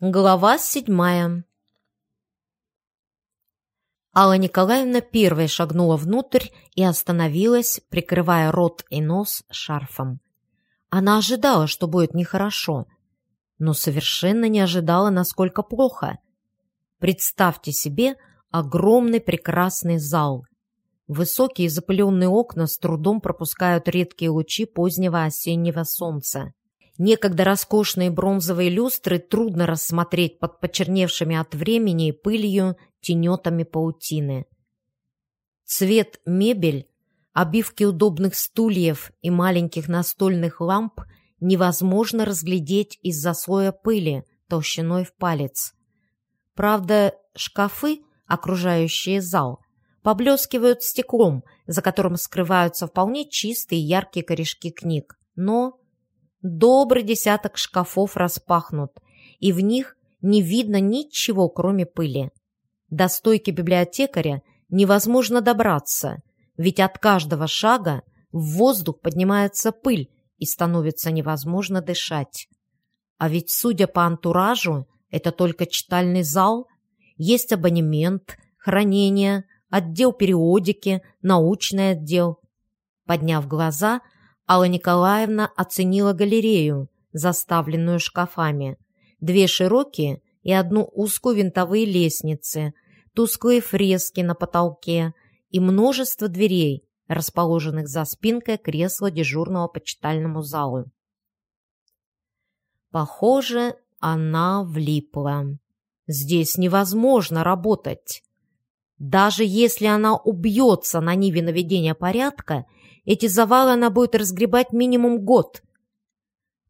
Глава седьмая Алла Николаевна первой шагнула внутрь и остановилась, прикрывая рот и нос шарфом. Она ожидала, что будет нехорошо, но совершенно не ожидала, насколько плохо. Представьте себе огромный прекрасный зал. Высокие запыленные окна с трудом пропускают редкие лучи позднего осеннего солнца. Некогда роскошные бронзовые люстры трудно рассмотреть под почерневшими от времени и пылью тенетами паутины. Цвет мебель, обивки удобных стульев и маленьких настольных ламп невозможно разглядеть из-за слоя пыли толщиной в палец. Правда, шкафы, окружающие зал, поблескивают стеклом, за которым скрываются вполне чистые яркие корешки книг. Но Добрый десяток шкафов распахнут, и в них не видно ничего, кроме пыли. До стойки библиотекаря невозможно добраться, ведь от каждого шага в воздух поднимается пыль и становится невозможно дышать. А ведь, судя по антуражу, это только читальный зал, есть абонемент, хранение, отдел периодики, научный отдел. Подняв глаза, Алла Николаевна оценила галерею, заставленную шкафами. Две широкие и одну узкую винтовые лестницы, тусклые фрески на потолке и множество дверей, расположенных за спинкой кресла дежурного по читальному залу. Похоже, она влипла. Здесь невозможно работать. Даже если она убьется на ниве наведения порядка, эти завалы она будет разгребать минимум год.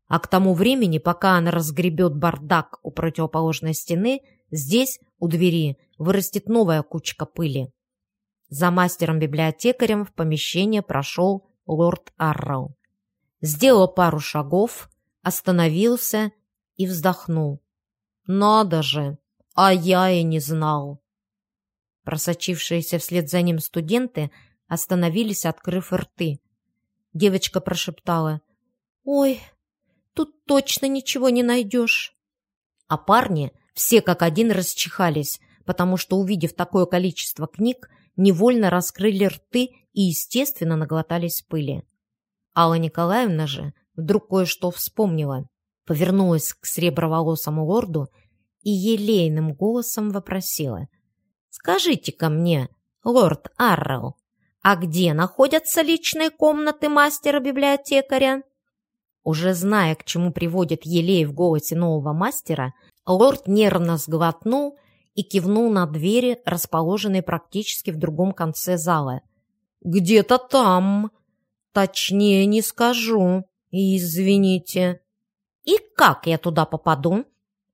А к тому времени, пока она разгребет бардак у противоположной стены, здесь, у двери, вырастет новая кучка пыли. За мастером-библиотекарем в помещение прошел лорд Арроу. Сделал пару шагов, остановился и вздохнул. «Надо же! А я и не знал!» Просочившиеся вслед за ним студенты остановились, открыв рты. Девочка прошептала. «Ой, тут точно ничего не найдешь». А парни все как один расчихались, потому что, увидев такое количество книг, невольно раскрыли рты и, естественно, наглотались пыли. Алла Николаевна же вдруг кое-что вспомнила, повернулась к среброволосому лорду и елейным голосом вопросила. «Скажите-ка мне, лорд Аррел, а где находятся личные комнаты мастера-библиотекаря? Уже зная, к чему приводит елей в голосе нового мастера, лорд нервно сглотнул и кивнул на двери, расположенные практически в другом конце зала. «Где-то там. Точнее не скажу. Извините». «И как я туда попаду?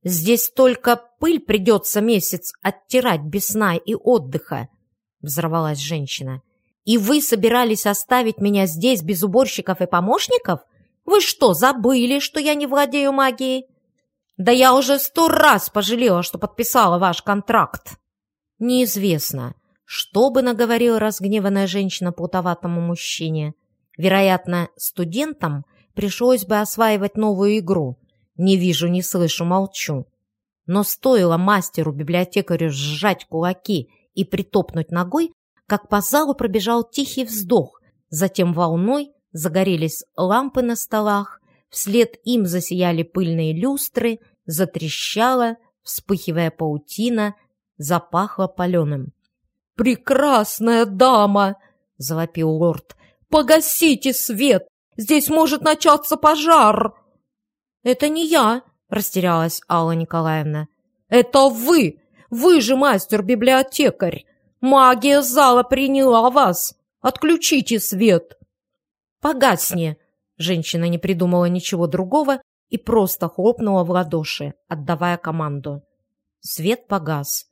Здесь только пыль придется месяц оттирать без сна и отдыха», — взорвалась женщина. И вы собирались оставить меня здесь без уборщиков и помощников? Вы что, забыли, что я не владею магией? Да я уже сто раз пожалела, что подписала ваш контракт. Неизвестно, что бы наговорила разгневанная женщина плутоватому мужчине. Вероятно, студентам пришлось бы осваивать новую игру. Не вижу, не слышу, молчу. Но стоило мастеру-библиотекарю сжать кулаки и притопнуть ногой, как по залу пробежал тихий вздох, затем волной загорелись лампы на столах, вслед им засияли пыльные люстры, затрещала, вспыхивая паутина, запахло паленым. «Прекрасная дама!» — завопил лорд. «Погасите свет! Здесь может начаться пожар!» «Это не я!» — растерялась Алла Николаевна. «Это вы! Вы же мастер-библиотекарь! Магия зала приняла вас! Отключите свет!» «Погасни!» Женщина не придумала ничего другого и просто хлопнула в ладоши, отдавая команду. Свет погас.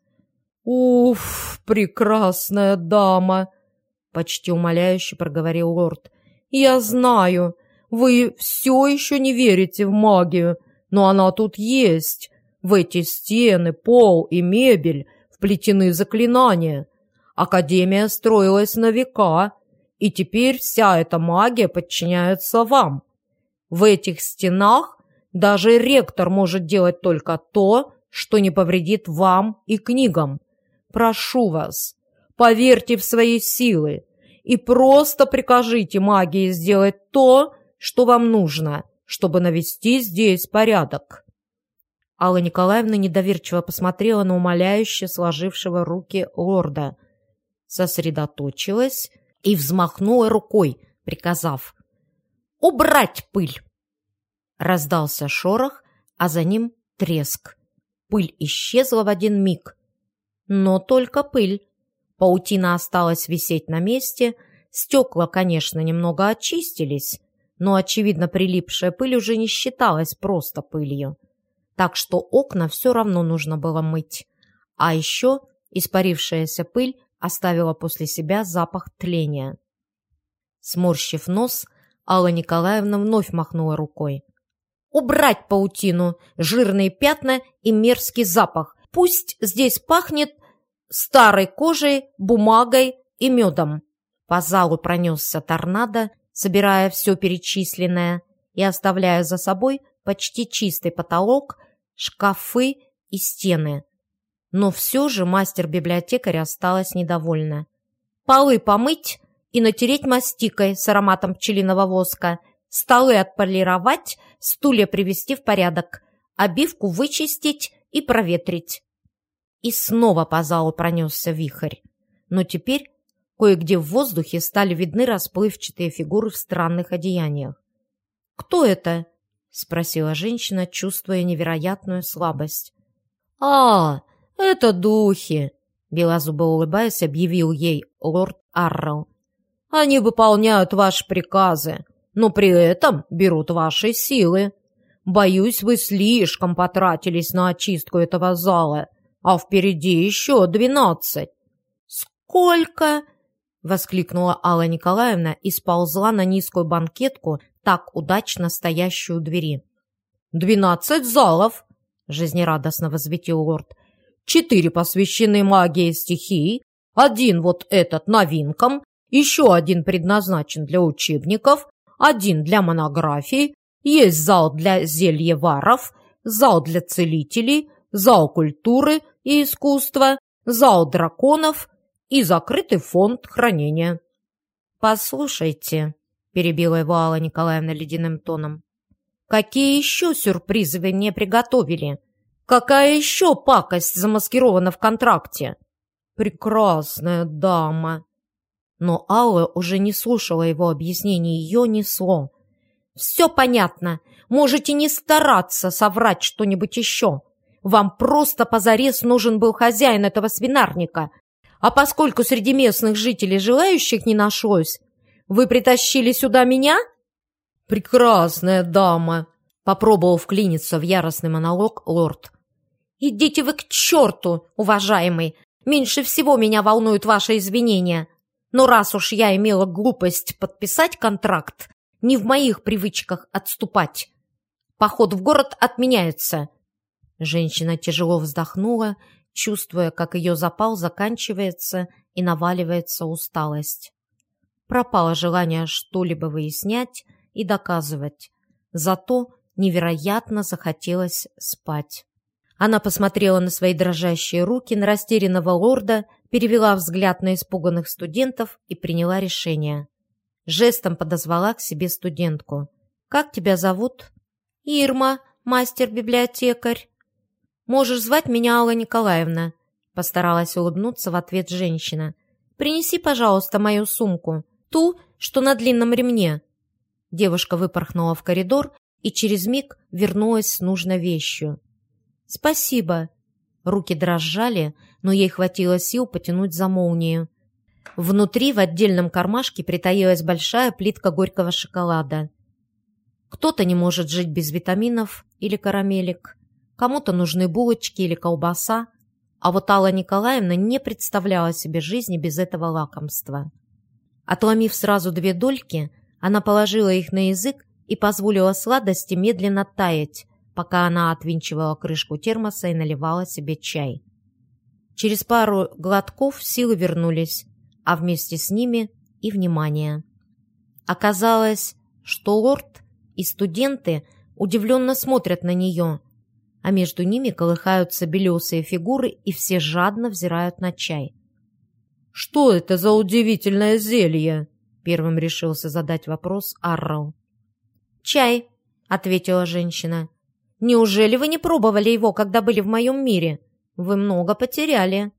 «Уф, прекрасная дама!» Почти умоляюще проговорил лорд. «Я знаю, вы все еще не верите в магию, но она тут есть. В эти стены, пол и мебель вплетены заклинания. Академия строилась на века, и теперь вся эта магия подчиняется вам. В этих стенах Даже ректор может делать только то, что не повредит вам и книгам. Прошу вас, поверьте в свои силы и просто прикажите магии сделать то, что вам нужно, чтобы навести здесь порядок». Алла Николаевна недоверчиво посмотрела на умоляюще сложившего руки лорда, сосредоточилась и взмахнула рукой, приказав «Убрать пыль!» Раздался шорох, а за ним треск. Пыль исчезла в один миг. Но только пыль. Паутина осталась висеть на месте, стекла, конечно, немного очистились, но, очевидно, прилипшая пыль уже не считалась просто пылью. Так что окна все равно нужно было мыть. А еще испарившаяся пыль оставила после себя запах тления. Сморщив нос, Алла Николаевна вновь махнула рукой. «Убрать паутину, жирные пятна и мерзкий запах. Пусть здесь пахнет старой кожей, бумагой и медом». По залу пронесся торнадо, собирая все перечисленное и оставляя за собой почти чистый потолок, шкафы и стены. Но все же мастер-библиотекарь осталась недовольна. «Полы помыть и натереть мастикой с ароматом пчелиного воска, столы отполировать, стулья привести в порядок, обивку вычистить и проветрить. И снова по залу пронесся вихрь. Но теперь кое-где в воздухе стали видны расплывчатые фигуры в странных одеяниях. «Кто это?» — спросила женщина, чувствуя невероятную слабость. «А, это духи!» — белозубо улыбаясь, объявил ей лорд Аррел. Они выполняют ваши приказы, но при этом берут ваши силы. Боюсь, вы слишком потратились на очистку этого зала, а впереди еще двенадцать». «Сколько?» — воскликнула Алла Николаевна и сползла на низкую банкетку, так удачно стоящую у двери. «Двенадцать залов!» — жизнерадостно возвестил лорд. «Четыре посвящены магии стихий, один вот этот новинкам, еще один предназначен для учебников, один для монографий, есть зал для зельеваров, зал для целителей, зал культуры и искусства, зал драконов и закрытый фонд хранения. «Послушайте», — перебила его Алла Николаевна ледяным тоном, «какие еще сюрпризы вы мне приготовили? Какая еще пакость замаскирована в контракте?» «Прекрасная дама», но Алла уже не слушала его объяснений, ее несло. «Все понятно. Можете не стараться соврать что-нибудь еще. Вам просто позарез нужен был хозяин этого свинарника. А поскольку среди местных жителей желающих не нашлось, вы притащили сюда меня?» «Прекрасная дама!» — попробовал вклиниться в яростный монолог лорд. «Идите вы к черту, уважаемый! Меньше всего меня волнуют ваши извинения!» Но раз уж я имела глупость подписать контракт, не в моих привычках отступать. Поход в город отменяется. Женщина тяжело вздохнула, чувствуя, как ее запал заканчивается и наваливается усталость. Пропало желание что-либо выяснять и доказывать. Зато невероятно захотелось спать. Она посмотрела на свои дрожащие руки, на растерянного лорда перевела взгляд на испуганных студентов и приняла решение. Жестом подозвала к себе студентку. «Как тебя зовут?» «Ирма, мастер-библиотекарь». «Можешь звать меня Алла Николаевна», — постаралась улыбнуться в ответ женщина. «Принеси, пожалуйста, мою сумку, ту, что на длинном ремне». Девушка выпорхнула в коридор и через миг вернулась с нужной вещью. «Спасибо», Руки дрожали, но ей хватило сил потянуть за молнию. Внутри в отдельном кармашке притаилась большая плитка горького шоколада. Кто-то не может жить без витаминов или карамелек, кому-то нужны булочки или колбаса, а вот Алла Николаевна не представляла себе жизни без этого лакомства. Отломив сразу две дольки, она положила их на язык и позволила сладости медленно таять, пока она отвинчивала крышку термоса и наливала себе чай. Через пару глотков силы вернулись, а вместе с ними и внимание. Оказалось, что лорд и студенты удивленно смотрят на нее, а между ними колыхаются белесые фигуры, и все жадно взирают на чай. «Что это за удивительное зелье?» — первым решился задать вопрос Аррел. «Чай», — ответила женщина. «Неужели вы не пробовали его, когда были в моем мире? Вы много потеряли».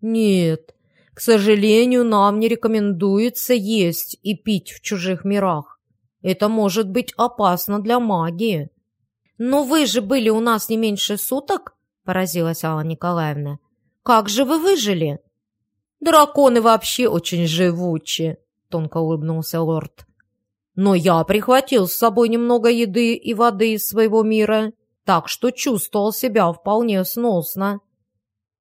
«Нет, к сожалению, нам не рекомендуется есть и пить в чужих мирах. Это может быть опасно для магии». «Но вы же были у нас не меньше суток?» — поразилась Алла Николаевна. «Как же вы выжили?» «Драконы вообще очень живучи», — тонко улыбнулся лорд. «Но я прихватил с собой немного еды и воды из своего мира, так что чувствовал себя вполне сносно».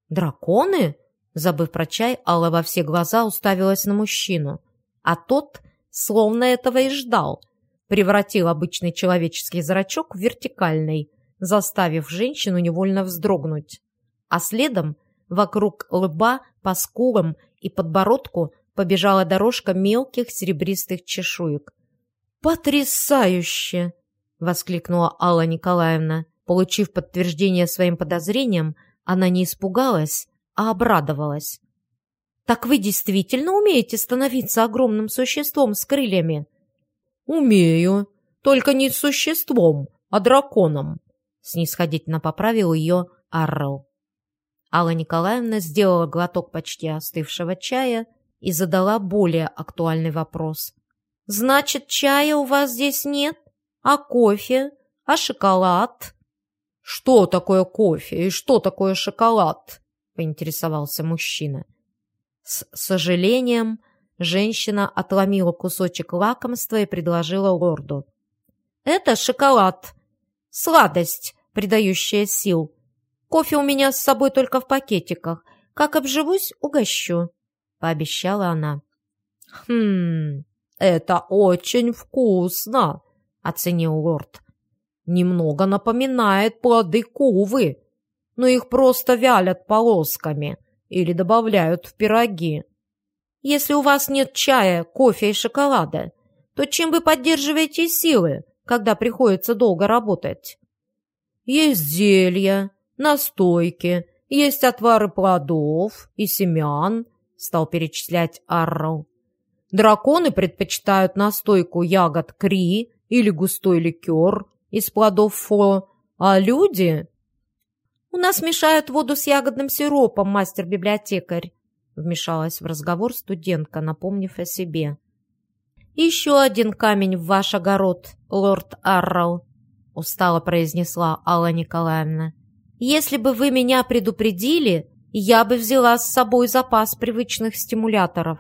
«Драконы?» Забыв про чай, Алла во все глаза уставилась на мужчину, а тот словно этого и ждал, превратил обычный человеческий зрачок в вертикальный, заставив женщину невольно вздрогнуть. А следом вокруг лба, по скулам и подбородку побежала дорожка мелких серебристых чешуек. «Потрясающе!» — воскликнула Алла Николаевна. Получив подтверждение своим подозрениям, она не испугалась, а обрадовалась. «Так вы действительно умеете становиться огромным существом с крыльями?» «Умею, только не существом, а драконом», — снисходительно поправил ее Аррел. Алла Николаевна сделала глоток почти остывшего чая и задала более актуальный вопрос. «Значит, чая у вас здесь нет? А кофе? А шоколад?» «Что такое кофе и что такое шоколад?» — поинтересовался мужчина. С сожалением Женщина отломила кусочек лакомства и предложила лорду. «Это шоколад. Сладость, придающая сил. Кофе у меня с собой только в пакетиках. Как обживусь, угощу», — пообещала она. «Хм, это очень вкусно», — оценил лорд. «Немного напоминает плоды кувы, но их просто вялят полосками или добавляют в пироги. Если у вас нет чая, кофе и шоколада, то чем вы поддерживаете силы, когда приходится долго работать? Есть зелья, настойки, есть отвары плодов и семян, стал перечислять Арроу. Драконы предпочитают настойку ягод кри или густой ликер из плодов фо, а люди... «У нас мешают воду с ягодным сиропом, мастер-библиотекарь», вмешалась в разговор студентка, напомнив о себе. «Еще один камень в ваш огород, лорд Аррал», — устало произнесла Алла Николаевна. «Если бы вы меня предупредили, я бы взяла с собой запас привычных стимуляторов.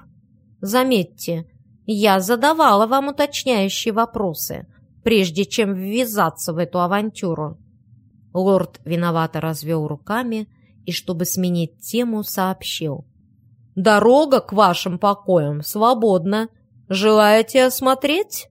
Заметьте, я задавала вам уточняющие вопросы, прежде чем ввязаться в эту авантюру». Лорд виновато развел руками и, чтобы сменить тему, сообщил. Дорога к вашим покоям свободна. Желаете осмотреть?»